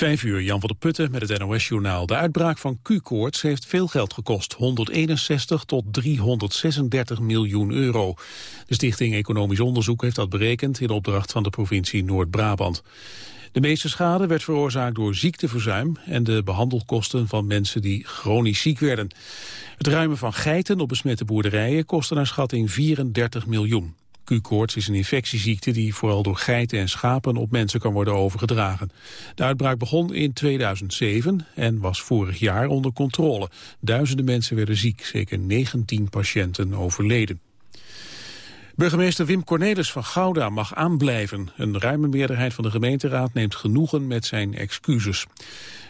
Vijf uur, Jan van der Putten met het NOS-journaal. De uitbraak van Q-koorts heeft veel geld gekost. 161 tot 336 miljoen euro. De Stichting Economisch Onderzoek heeft dat berekend... in opdracht van de provincie Noord-Brabant. De meeste schade werd veroorzaakt door ziekteverzuim... en de behandelkosten van mensen die chronisch ziek werden. Het ruimen van geiten op besmette boerderijen kostte naar schatting 34 miljoen. Q-koorts is een infectieziekte die vooral door geiten en schapen op mensen kan worden overgedragen. De uitbraak begon in 2007 en was vorig jaar onder controle. Duizenden mensen werden ziek, zeker 19 patiënten overleden. Burgemeester Wim Cornelis van Gouda mag aanblijven. Een ruime meerderheid van de gemeenteraad neemt genoegen met zijn excuses.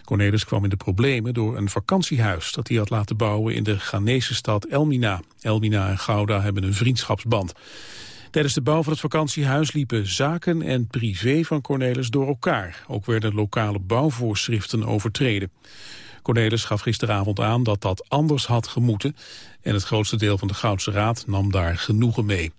Cornelis kwam in de problemen door een vakantiehuis dat hij had laten bouwen in de Ghanese stad Elmina. Elmina en Gouda hebben een vriendschapsband. Tijdens de bouw van het vakantiehuis liepen zaken en privé van Cornelis door elkaar. Ook werden lokale bouwvoorschriften overtreden. Cornelis gaf gisteravond aan dat dat anders had gemoeten... en het grootste deel van de Goudse Raad nam daar genoegen mee.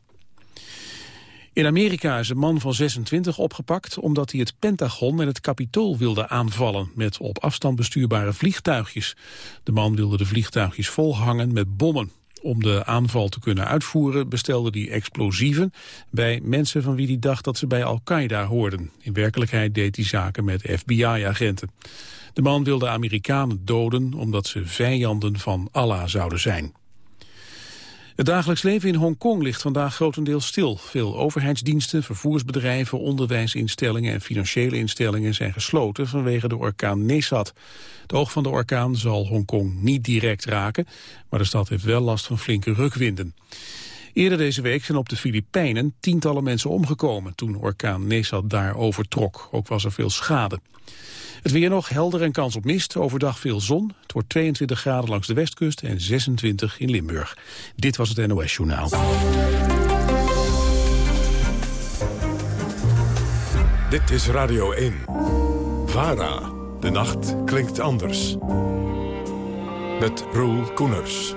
In Amerika is een man van 26 opgepakt omdat hij het Pentagon en het Capitool wilde aanvallen met op afstand bestuurbare vliegtuigjes. De man wilde de vliegtuigjes volhangen met bommen. Om de aanval te kunnen uitvoeren bestelde hij explosieven bij mensen van wie hij dacht dat ze bij Al-Qaeda hoorden. In werkelijkheid deed hij zaken met FBI-agenten. De man wilde Amerikanen doden omdat ze vijanden van Allah zouden zijn. Het dagelijks leven in Hongkong ligt vandaag grotendeels stil. Veel overheidsdiensten, vervoersbedrijven, onderwijsinstellingen en financiële instellingen zijn gesloten vanwege de orkaan Nesat. Het oog van de orkaan zal Hongkong niet direct raken, maar de stad heeft wel last van flinke rukwinden. Eerder deze week zijn op de Filipijnen tientallen mensen omgekomen toen orkaan Nesat daar overtrok. Ook was er veel schade. Het weer nog helder en kans op mist. Overdag veel zon. Het wordt 22 graden langs de westkust en 26 in Limburg. Dit was het NOS Journaal. Dit is Radio 1. VARA. De nacht klinkt anders. Met Roel Koeners.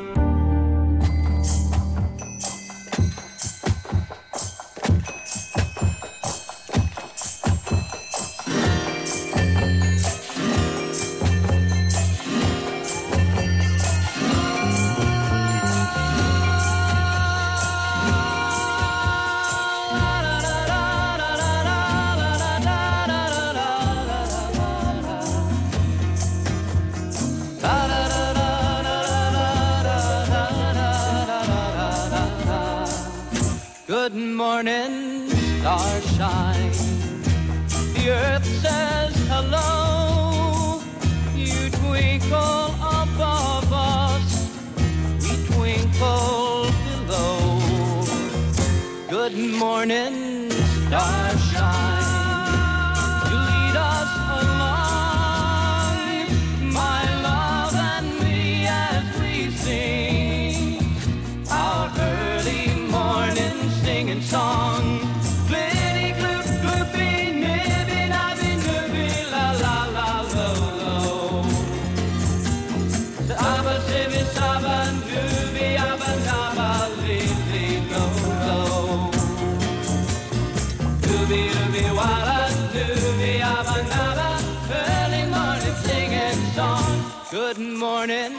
Good morning,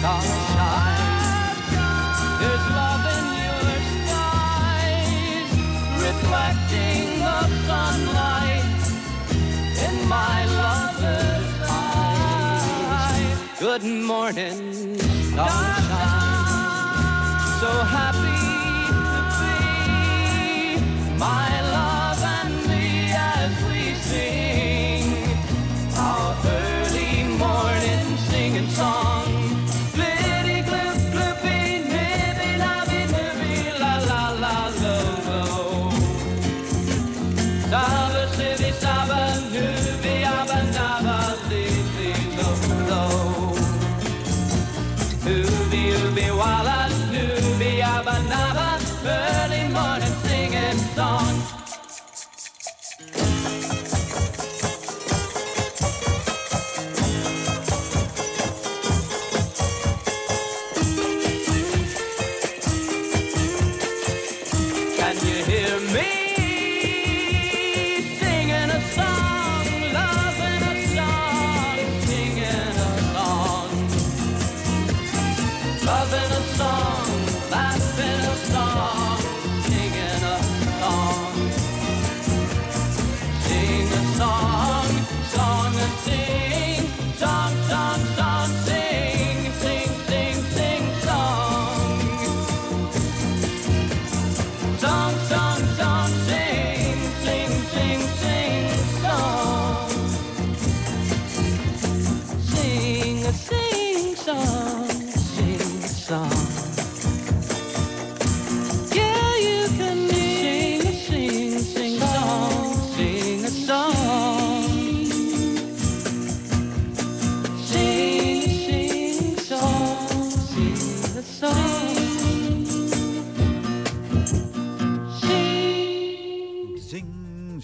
sunshine. There's love in your skies, reflecting the sunlight in my lover's eyes. Good morning, sunshine. So happy to be my.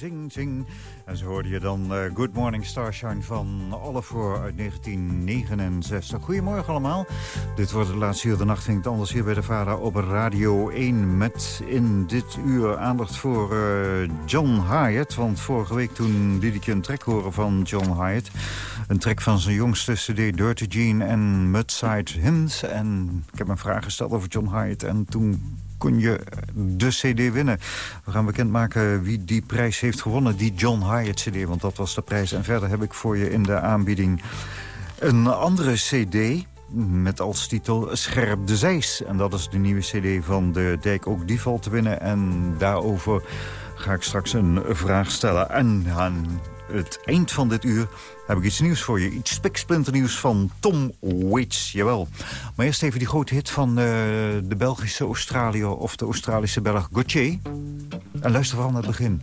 Zing, zing. En zo hoorde je dan eh, Good Morning Starshine van Oliver uit 1969. Goedemorgen allemaal. Dit wordt de laatste uur de nacht, het anders hier bij de Vara op Radio 1. Met in dit uur aandacht voor eh, John Hyatt. Want vorige week toen liet ik je een track horen van John Hyatt. Een track van zijn jongste cd Dirty Jean en Mudside Hymns. En ik heb een vraag gesteld over John Hyatt en toen kon je de cd winnen. We gaan bekendmaken wie die prijs heeft gewonnen, die John Hyatt cd. Want dat was de prijs. En verder heb ik voor je in de aanbieding een andere cd met als titel Scherp de Zeis. En dat is de nieuwe cd van de Dijk. Ook die valt te winnen. En daarover ga ik straks een vraag stellen. En aan het eind van dit uur heb ik iets nieuws voor je. Iets spiksplinternieuws van Tom Waits, jawel. Maar eerst even die grote hit van eh, de Belgische Australiër... of de Australische Belg Gauthier. En luister vooral naar het begin.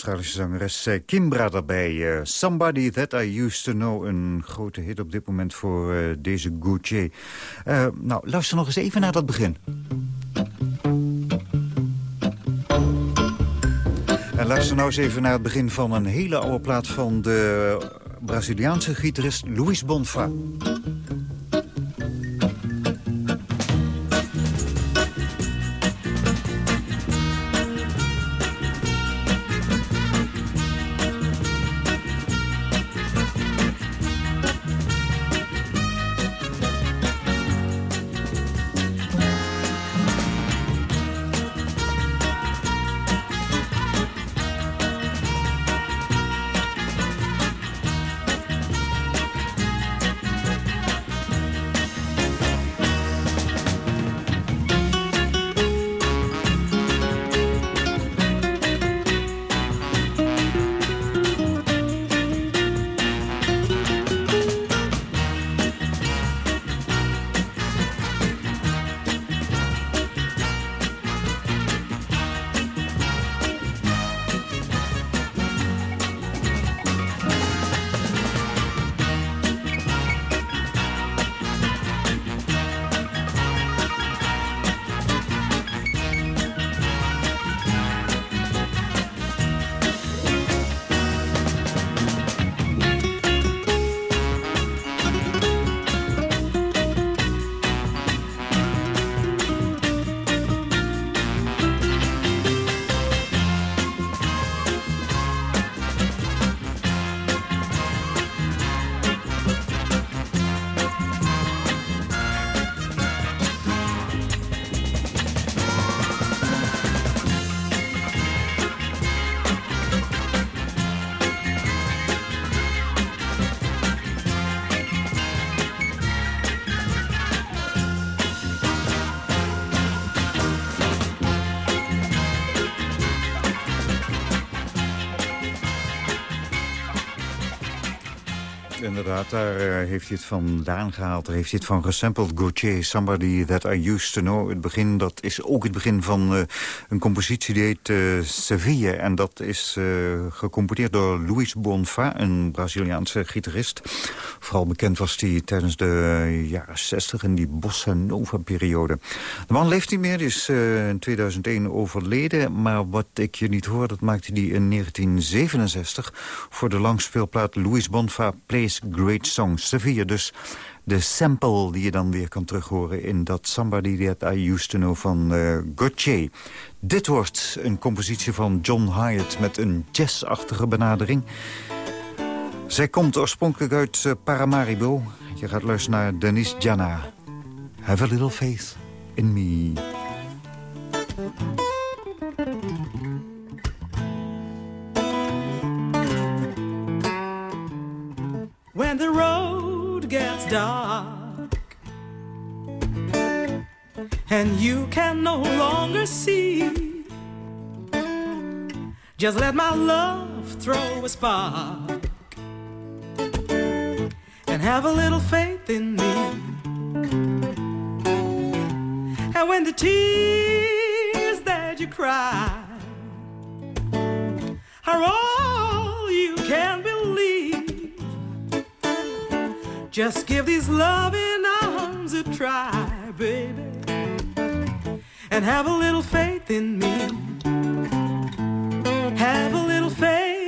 Australische zangeres eh, Kimbra daarbij. eh, Somebody That I Used To Know. Een grote hit op dit moment voor eh, deze. Eh, nou, luister nog eens even naar dat begin. En luister nou eens even naar het begin van een hele oude plaat... van de Braziliaanse gitarist Luis Bonfa. Inderdaad, daar eh, heeft hij het vandaan gehaald. Daar heeft hij het van gesampled. Gauthier, Somebody That I Used To Know. Het begin, dat is ook het begin van eh, een compositie die heet eh, Seville. En dat is eh, gecomponeerd door Luis Bonfa, een Braziliaanse gitarist. Vooral bekend was hij tijdens de jaren 60 in die bossa nova periode. De man leeft niet meer, die is in 2001 overleden. Maar wat ik je niet hoor, dat maakte hij in 1967... voor de langspeelplaat Luis Bonfa Plays Great Songs. Sevilla dus de sample die je dan weer kan terughoren... in dat Somebody That I Used To Know van eh Gauthier. Dit wordt een compositie van John Hyatt met een jazzachtige benadering. Zij komt oorspronkelijk uit eh, Paramaribo. Je gaat luisteren naar Denise Jana. Have a little faith in me. When the road gets dark and you can no longer see. Just let my love throw a spark and have a little faith in me. And when the tears that you cry are all you can believe. Just give these loving arms a try, baby, and have a little faith in me. Have a little faith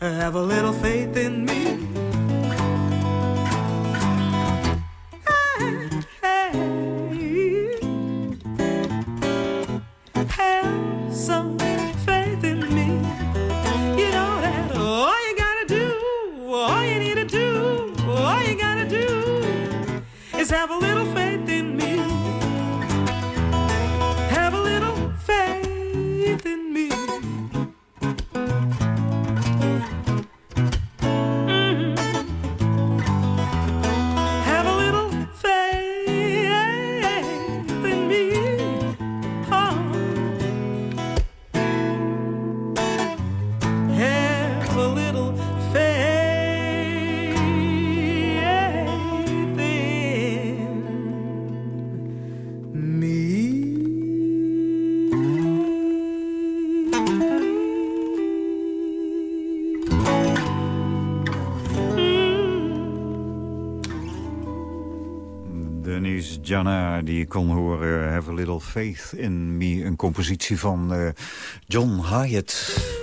Have a little faith in me. die je kon horen... Have a Little Faith in Me, een compositie van eh, John Hyatt...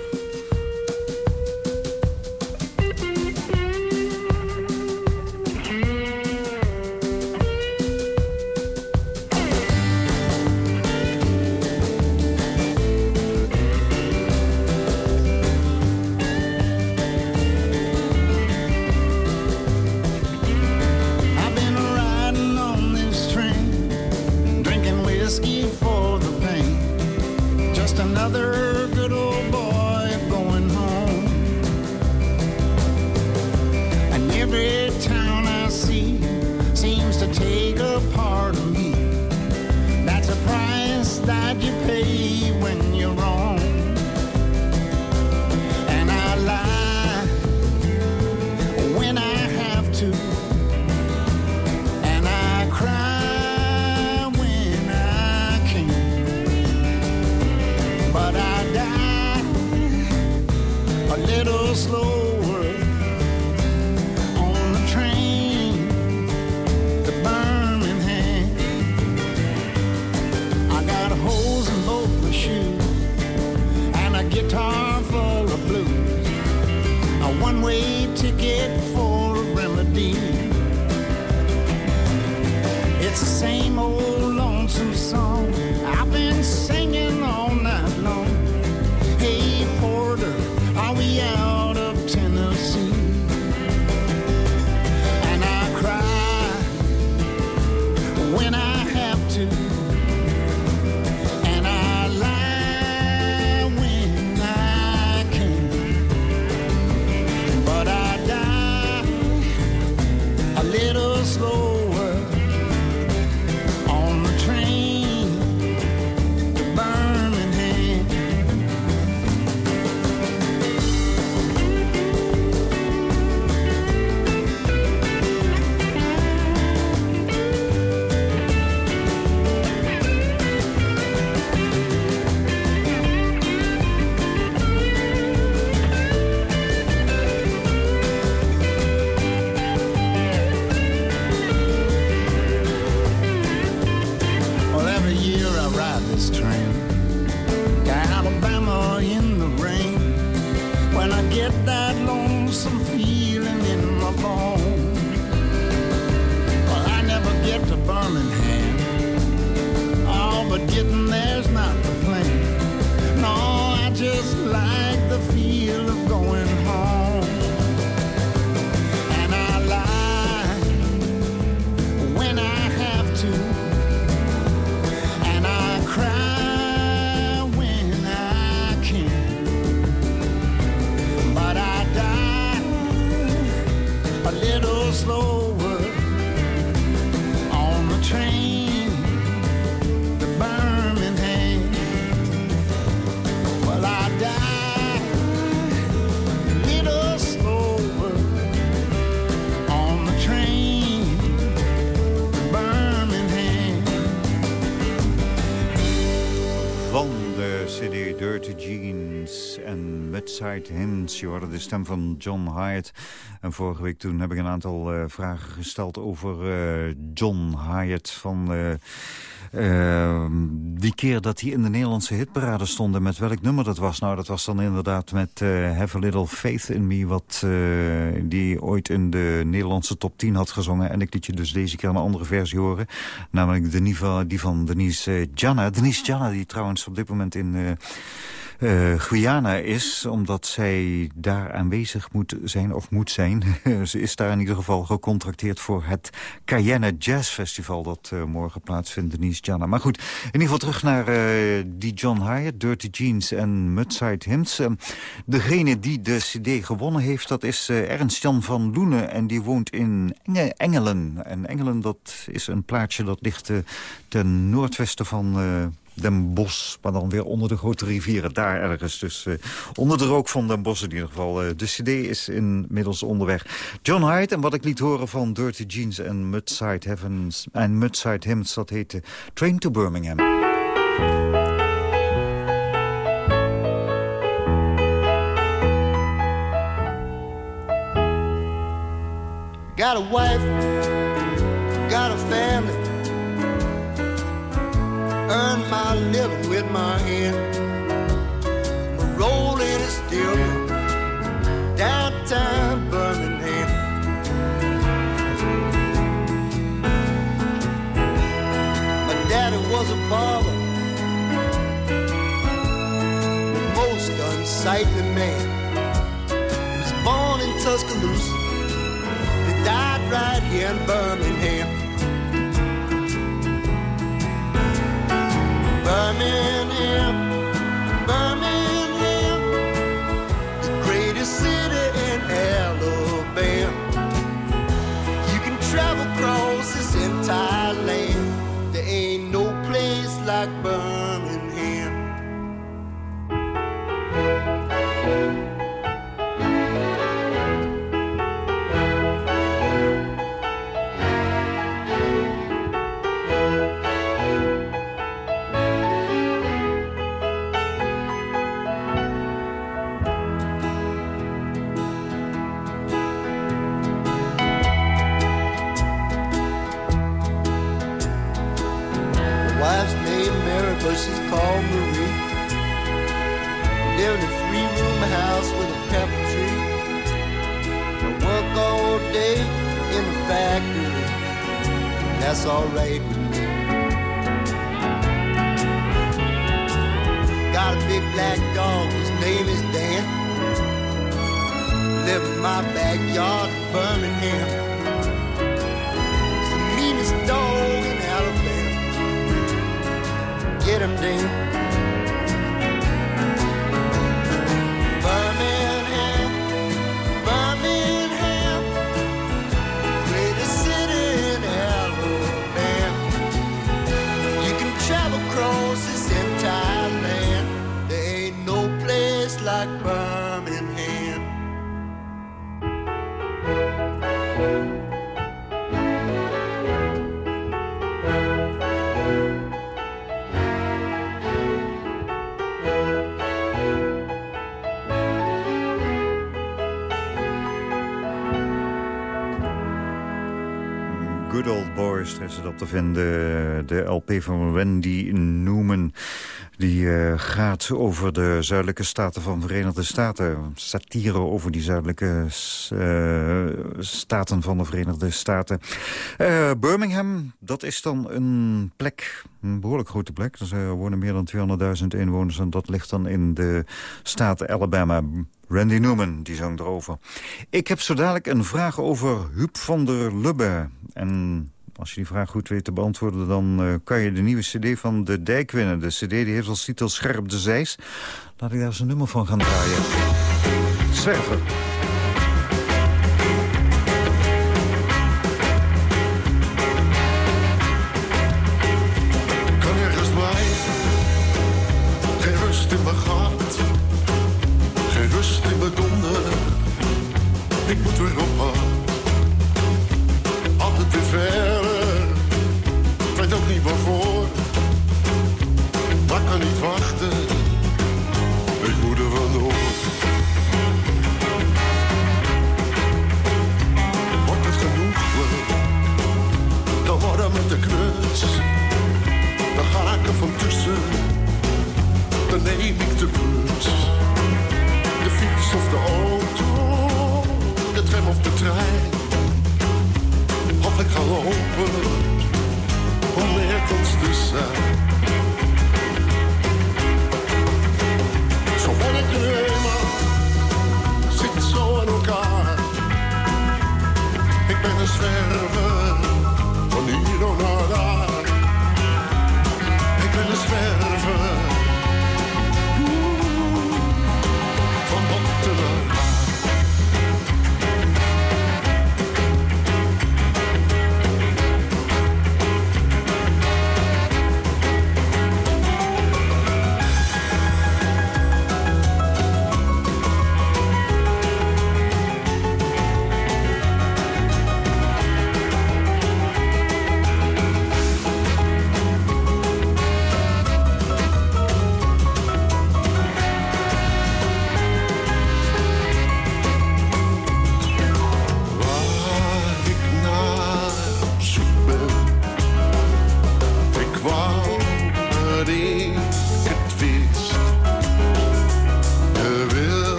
sitting there Jeans en Mudside Hymns. Je hoorde de stem van John Hyatt. En vorige week toen heb ik een aantal eh, vragen gesteld over eh, John Hyatt van... eh, eh, die keer dat hij in de Nederlandse hitparade stond en met welk nummer dat was. Nou, dat was dan inderdaad met eh, Have a Little Faith in Me... wat eh, die ooit in de Nederlandse top 10 had gezongen. En ik liet je dus deze keer een andere versie horen. Namelijk de, die van Denise eh, Janna. Denise Janna, die trouwens op dit moment in... eh, Guyana is, omdat zij daar aanwezig moet zijn, of moet zijn. Ze is daar in ieder geval gecontracteerd voor het Cayenne Jazz Festival... dat eh, morgen plaatsvindt, Denise Janna. Maar goed, in ieder geval terug naar eh, die John Hyatt, Dirty Jeans en Mudside Hymns. Eh, degene die de cd gewonnen heeft, dat is Ernst-Jan van Loenen... en die woont in Enge Engelen. En Engelen, dat is een plaatsje dat ligt ten noordwesten van... Den Bosch, maar dan weer onder de grote rivieren, daar ergens. Dus eh, onder de rook van Den Bosch in ieder geval. Eh, de cd is inmiddels onderweg. John Hyde, en wat ik liet horen van Dirty Jeans en Mudside Heavens en Mudside Hymns, dat heette Train to Birmingham. Got a wife, got a family. Earn my living with my hand. My rolling is still downtown Birmingham. My daddy was a barber, the most unsightly man. He was born in Tuscaloosa he died right here in Birmingham. Birmingham, Birmingham, the greatest city in Alabama. You can travel across this entire land. There ain't no place like Birmingham. Live in a three-room house with a pepper tree. I work all day in the factory. That's all right with me. Got a big black dog, his name is Dan. Live in my backyard in Birmingham. He's the meanest dog in Alabama get him down. Boys, daar is het op te vinden. De LP van Wendy Newman. Die eh, gaat over de zuidelijke staten van de Verenigde Staten. Satire over die zuidelijke eh, staten van de Verenigde Staten. Eh, Birmingham, dat is dan een plek, een behoorlijk grote plek. Er wonen meer dan 200.000 inwoners en dat ligt dan in de staat Alabama. Randy Newman, die zong erover. Ik heb zo dadelijk een vraag over Huub van der Lubbe. En als je die vraag goed weet te beantwoorden... dan eh, kan je de nieuwe cd van De Dijk winnen. De cd die heeft als titel Scherp de Zeis. Laat ik daar eens een nummer van gaan draaien. Zwerver.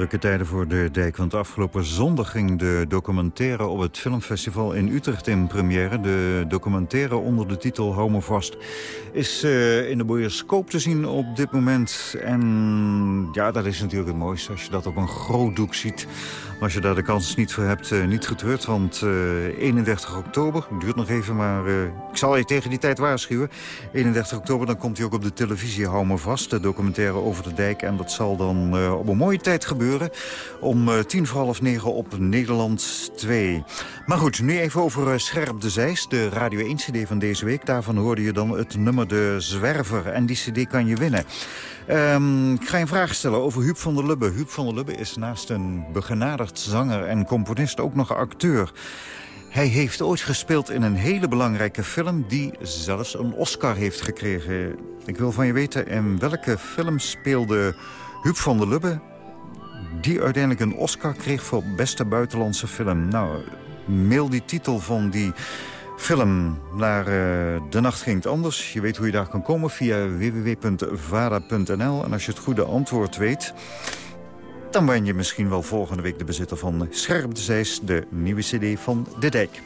Drukke tijden voor de dijk, want afgelopen zondag ging de documentaire op het filmfestival in Utrecht in première. De documentaire onder de titel Hou me vast is eh, in de bioscoop te zien op dit moment. En ja, dat is natuurlijk het mooiste als je dat op een groot doek ziet. Als je daar de kans niet voor hebt, eh, niet getreurd. Want eh, 31 oktober, duurt nog even, maar eh, ik zal je tegen die tijd waarschuwen. 31 oktober, dan komt hij ook op de televisie. Hou me vast, de documentaire over de dijk. En dat zal dan eh, op een mooie tijd gebeuren. Om eh, tien voor half negen op Nederland 2. Maar goed, nu even over eh, Scherp de Zeist, de Radio 1 CD van deze week. Daarvan hoorde je dan het nummer De Zwerver. En die CD kan je winnen. Ehm, ik ga je een vraag stellen over Huub van der Lubbe. Huub van der Lubbe is naast een begenadigd zanger en componist ook nog acteur. Hij heeft ooit gespeeld in een hele belangrijke film... die zelfs een Oscar heeft gekregen. Ik wil van je weten, in welke film speelde Huub van der Lubbe... die uiteindelijk een Oscar kreeg voor beste buitenlandse film? Nou, mail die titel van die film naar eh, De Nacht Ging Het Anders. Je weet hoe je daar kan komen via www.vara.nl. En als je het goede antwoord weet... dan ben je misschien wel volgende week de bezitter van Scherp de de nieuwe cd van De Dijk.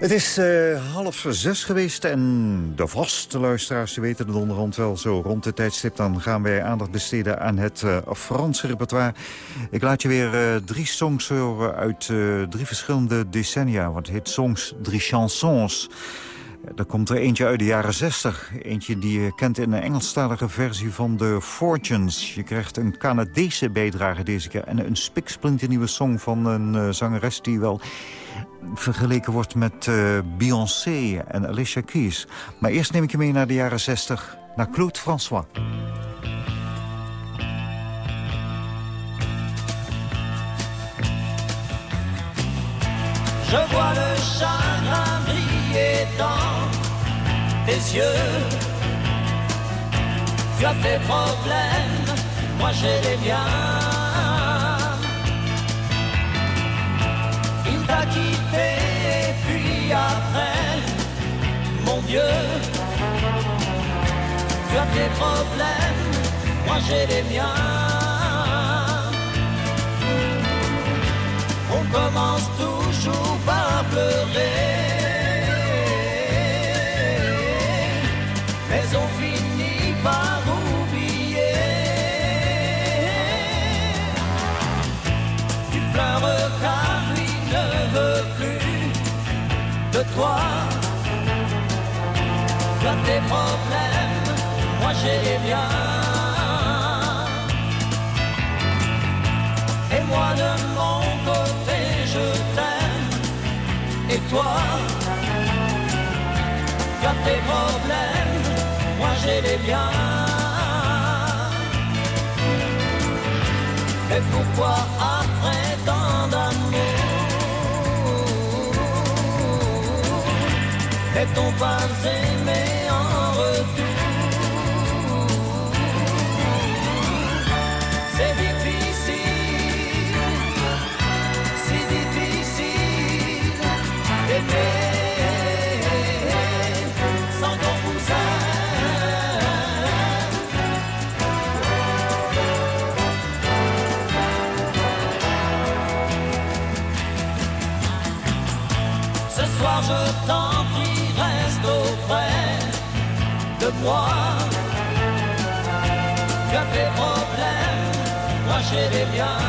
Het is eh, half zes geweest en de vaste luisteraars die weten het onderhand wel. Zo rond dit tijdstip dan gaan wij aandacht besteden aan het eh, Franse repertoire. Ik laat je weer eh, drie songs horen uit drie verschillende decennia. Want het heet songs, drie chansons. Er komt er eentje uit de jaren 60. Eentje die je kent in een Engelstalige versie van The Fortunes. Je krijgt een Canadese bijdrage deze keer. En een spiksplinternieuwe song van een eh, zangeres die wel vergeleken wordt met eh, Beyoncé en Alicia Keys. Maar eerst neem ik je mee naar de jaren 60. Naar Claude François. Je vois le dans tes yeux. Tu as tes problèmes, moi j'ai les miens. Il t'a quitté, puis après, mon Dieu. Tu as tes problèmes, moi j'ai les miens. On commence toujours par pleurer. toi, tu as tes problèmes, moi j'ai les biens. Et moi de mon côté, je t'aime. Et toi, tu as tes problèmes, moi j'ai les biens. Mais pourquoi après tant d'amour? Est-on pas aimé en retour de moi. Tu as tes problèmes, moi j'ai des biens.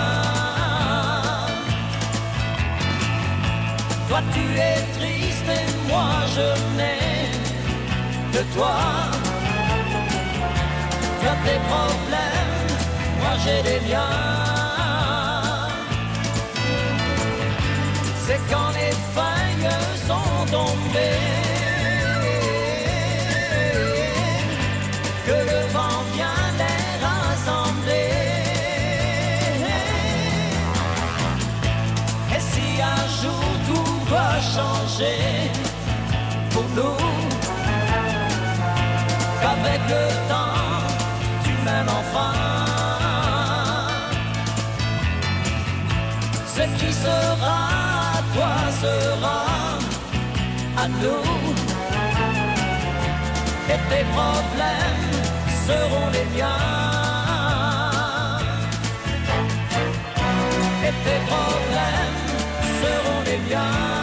Toi tu es triste et moi je n'ai de toi. Tu as tes problèmes, moi j'ai des miens. C'est quand les feuilles sont tombées sera à nous. Et tes problèmes seront les miens. Et tes problèmes seront les miens.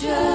treasure.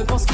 je pense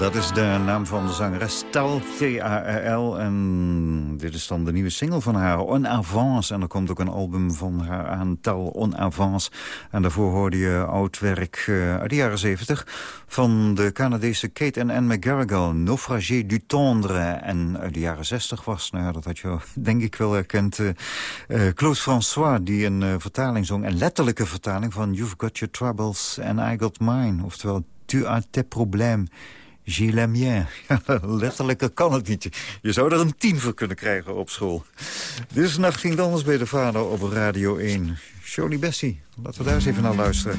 Dat is de naam van de zangeres Tal, T-A-R-L. En dit is dan de nieuwe single van haar, On Avance. En er komt ook een album van haar aan, Tal On Avance. En daarvoor hoorde je oud werk eh, uit de jaren zeventig... van de Canadese Kate en Anne McGarrigle, Naufragé du Tendre. En uit de jaren zestig was, nou ja, dat had je denk ik wel herkend... Eh, eh, Claude François, die een vertaling zong, een letterlijke vertaling... van You've Got Your Troubles and I Got Mine, oftewel... Tu as tes problèmes. Gilles Amien. Letterlijk kan het niet. Je zou er een tien voor kunnen krijgen op school. Dit nacht ging het anders bij de vader op Radio 1. Jolie Bessie, laten we daar eens even naar luisteren.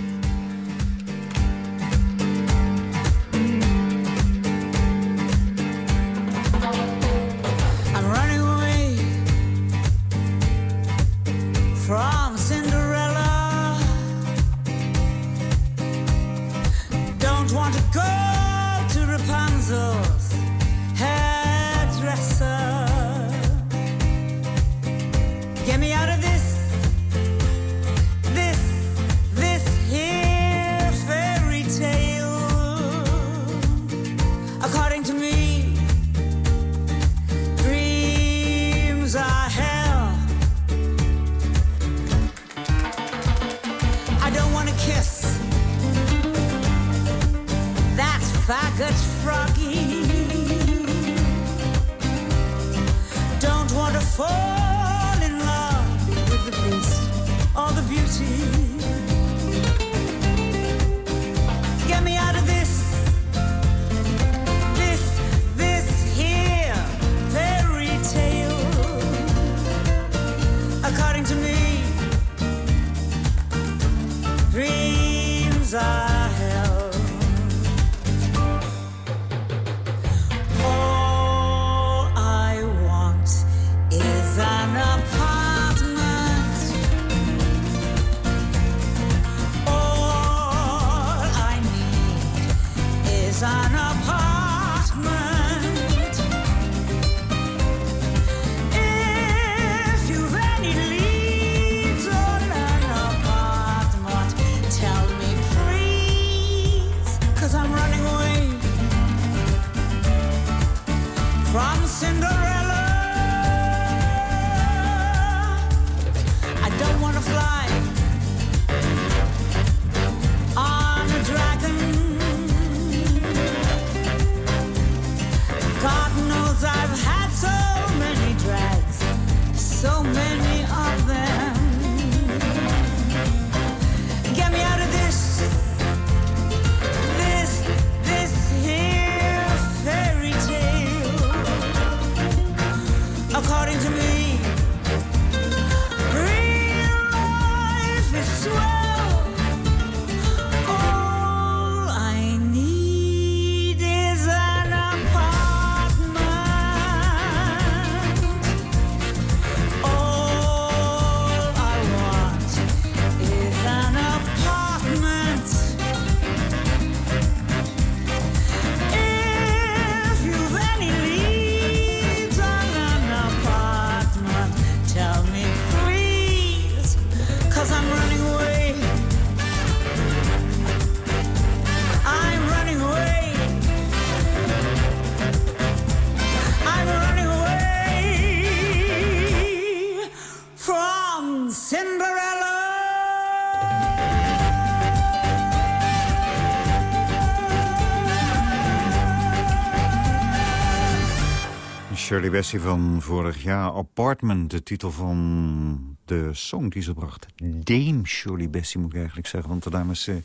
Van vorig jaar. Apartment, de titel van de song die ze bracht. Dame Shirley Bassey moet ik eigenlijk zeggen, want de dame is eh,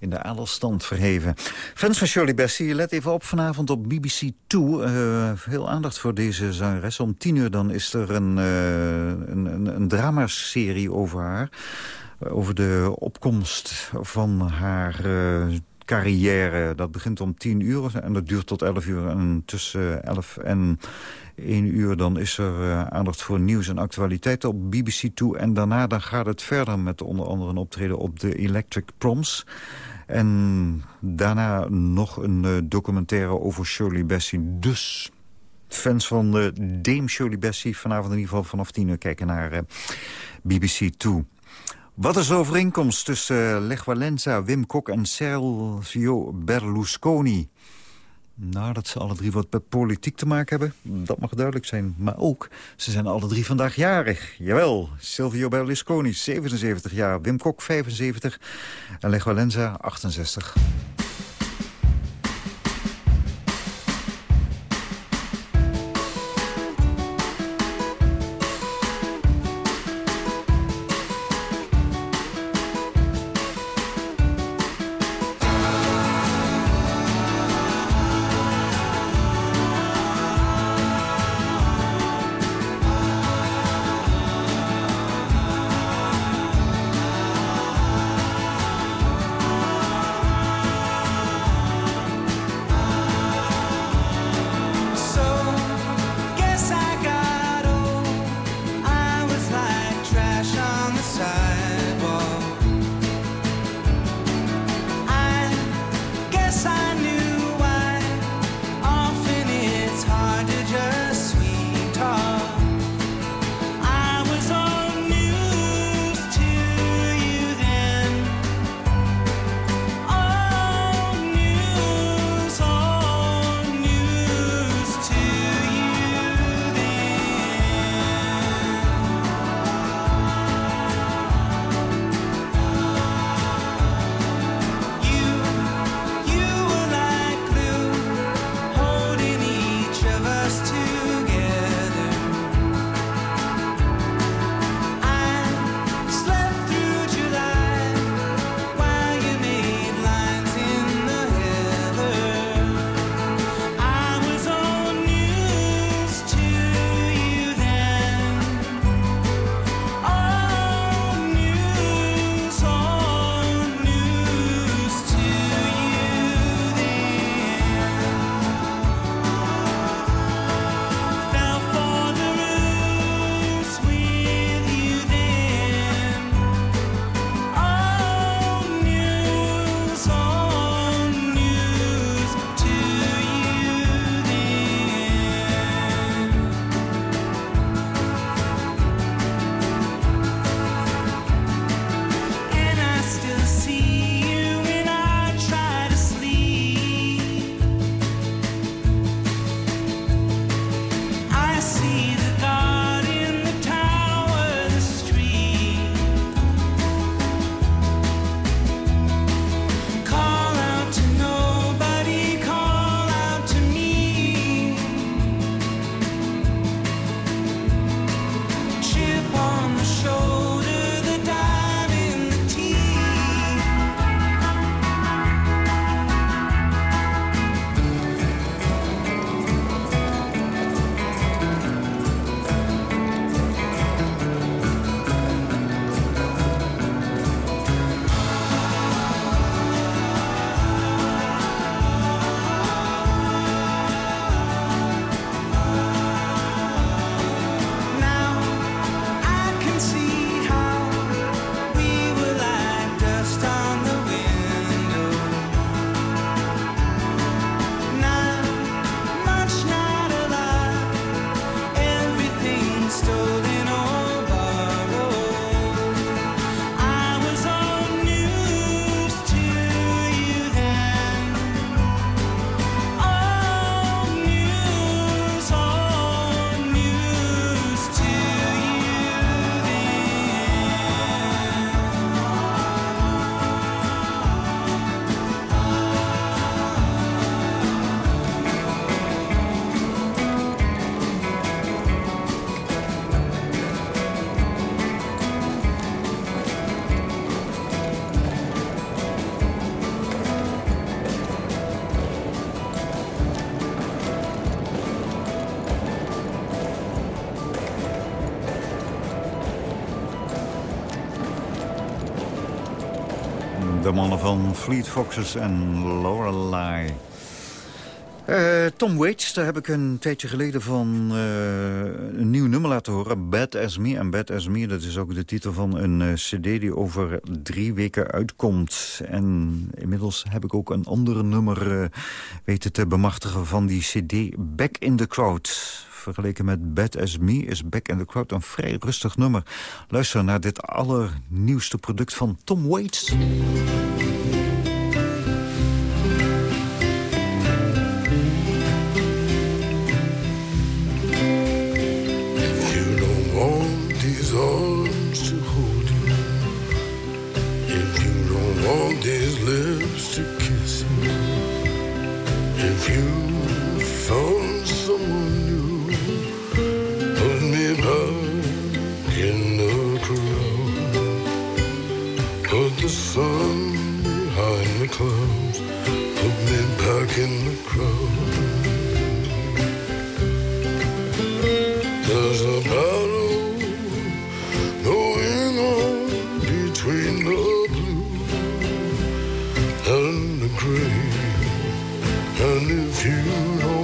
in de adelstand verheven. Fans van Shirley Bassey, let even op vanavond op BBC 2. Eh, veel aandacht voor deze zangeres. Om tien uur dan is er een, eh, een, een, dramaserie over haar. Over de opkomst van haar... carrière. Dat begint om 10 uur en dat duurt tot 11 uur. En tussen 11 en 1 uur dan is er eh, aandacht voor nieuws en actualiteit op BBC 2. En daarna dan gaat het verder met onder andere een optreden op de Electric Proms. En daarna nog een eh, documentaire over Shirley Bassey. Dus fans van de Dame Shirley Bassey vanavond in ieder geval vanaf 10 uur kijken naar eh, BBC 2. Wat is de overeenkomst tussen Lech Walenza, Wim Kok en Sergio Berlusconi? Nou, dat ze alle drie wat met politiek te maken hebben, dat mag duidelijk zijn. Maar ook, ze zijn alle drie vandaag jarig. Jawel, Silvio Berlusconi, 77 jaar, Wim Kok, 75 en Lech Walenza, 68. De mannen van Fleet Foxes en Lorelei. Eh, Tom Waits, daar heb ik een tijdje geleden van eh, een nieuw nummer laten horen. Bad As Me. En Bad As Me, dat is ook de titel van een eh, cd die over drie weken uitkomt. En inmiddels heb ik ook een ander nummer weten te bemachtigen van die cd. Back in the Crowd. Vergeleken met Bad As Me is Back in the Crowd een vrij rustig nummer. Luister naar dit allernieuwste product van Tom Waits. And the gray. And if you don't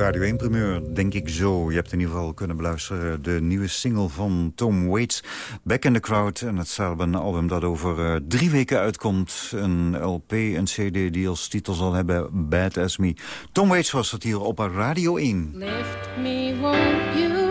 Radio 1 primeur, denk ik zo. Je hebt in ieder geval kunnen beluisteren de nieuwe single van Tom Waits. Back in the Crowd. En het staat een album dat over eh, drie weken uitkomt. Een LP, een CD die als titel zal hebben Bad As Me. Tom Waits was het hier op Radio 1. Lift me, won't you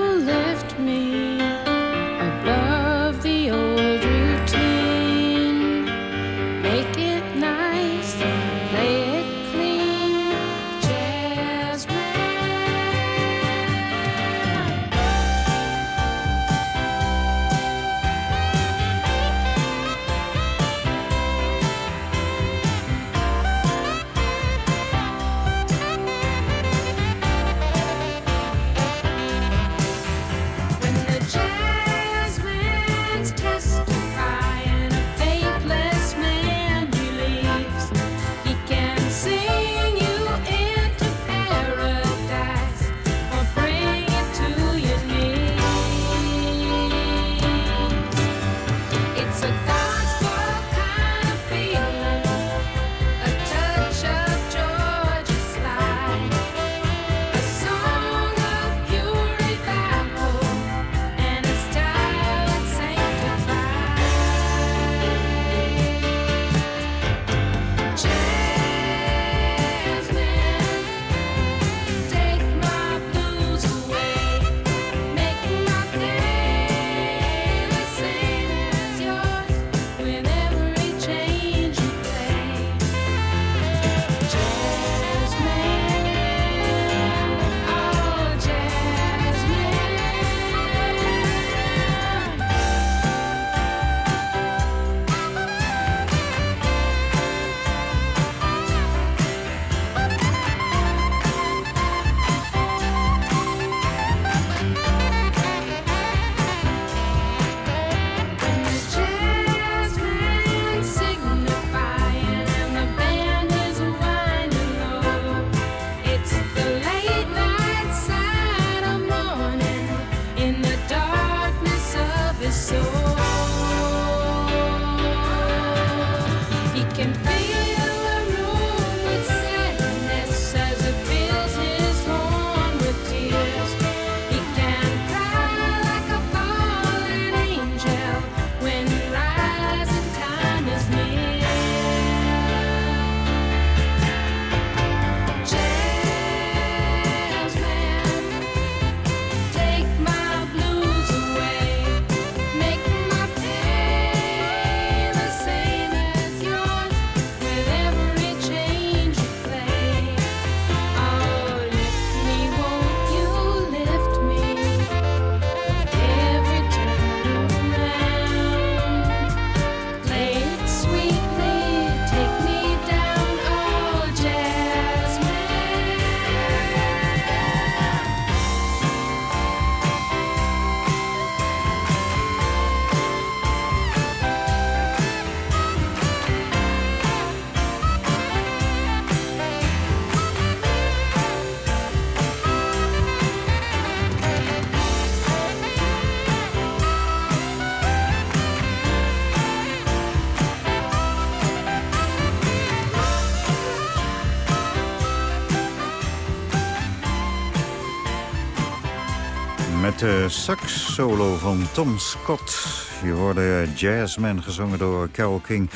favoriete sax-solo van Tom Scott. Je hoorde Jazzman gezongen door Carole King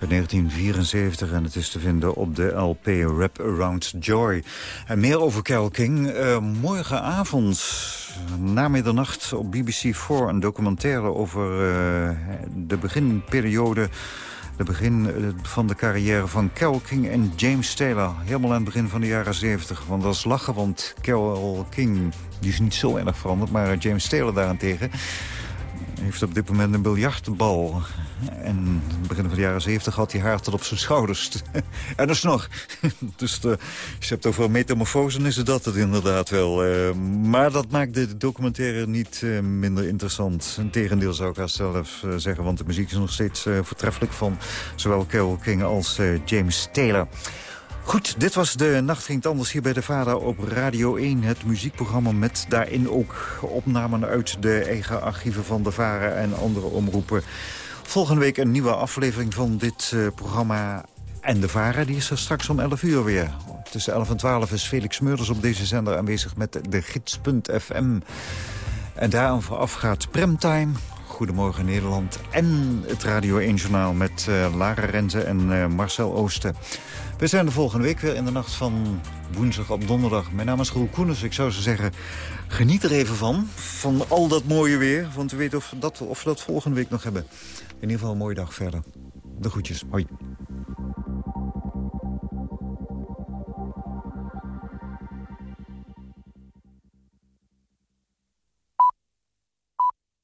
uit 1974. En het is te vinden op de LP Rap Around Joy. En meer over Carole King eh, morgenavond na middernacht op BBC4 een documentaire over uh, de beginperiode... De begin eh, van de carrière van Carole King en James Taylor. Helemaal aan het begin van de jaren 70. Want dat is lachen, want Carole King die is niet zo erg veranderd. Maar James Taylor daarentegen heeft op dit moment een biljartbal. En in het begin van de jaren 70 had hij haar tot op zijn schouders. en dat is nog. dus de, je hebt over metamorfose, is dat het inderdaad wel. Uh, maar dat maakt de documentaire niet uh, minder interessant. Integendeel zou ik haar zelf uh, zeggen. Want de muziek is nog steeds voortreffelijk van zowel Carole King als James Taylor. Goed, dit was de Nacht ging anders hier bij de Vader op Radio 1. Het muziekprogramma met daarin ook opnamen uit de eigen archieven van de Varen en andere omroepen. Volgende week een nieuwe aflevering van dit uh, programma. En de Varen die is er straks om 11 uur weer. Tussen 11 en 12 is Felix Meurders op deze zender aanwezig met de gids.fm. En daaraan vooraf gaat Premtime. Goedemorgen Nederland. En het Radio 1 Journaal met uh, Lara Renze en uh, Marcel Oosten. We zijn de volgende week weer in de nacht van woensdag op donderdag. Mijn naam is Roel Koeners. Ik zou zo zeggen, geniet er even van. Van al dat mooie weer. Want we weten of, dat, of we dat volgende week nog hebben. In ieder geval een mooie dag verder. De groetjes. Hoi.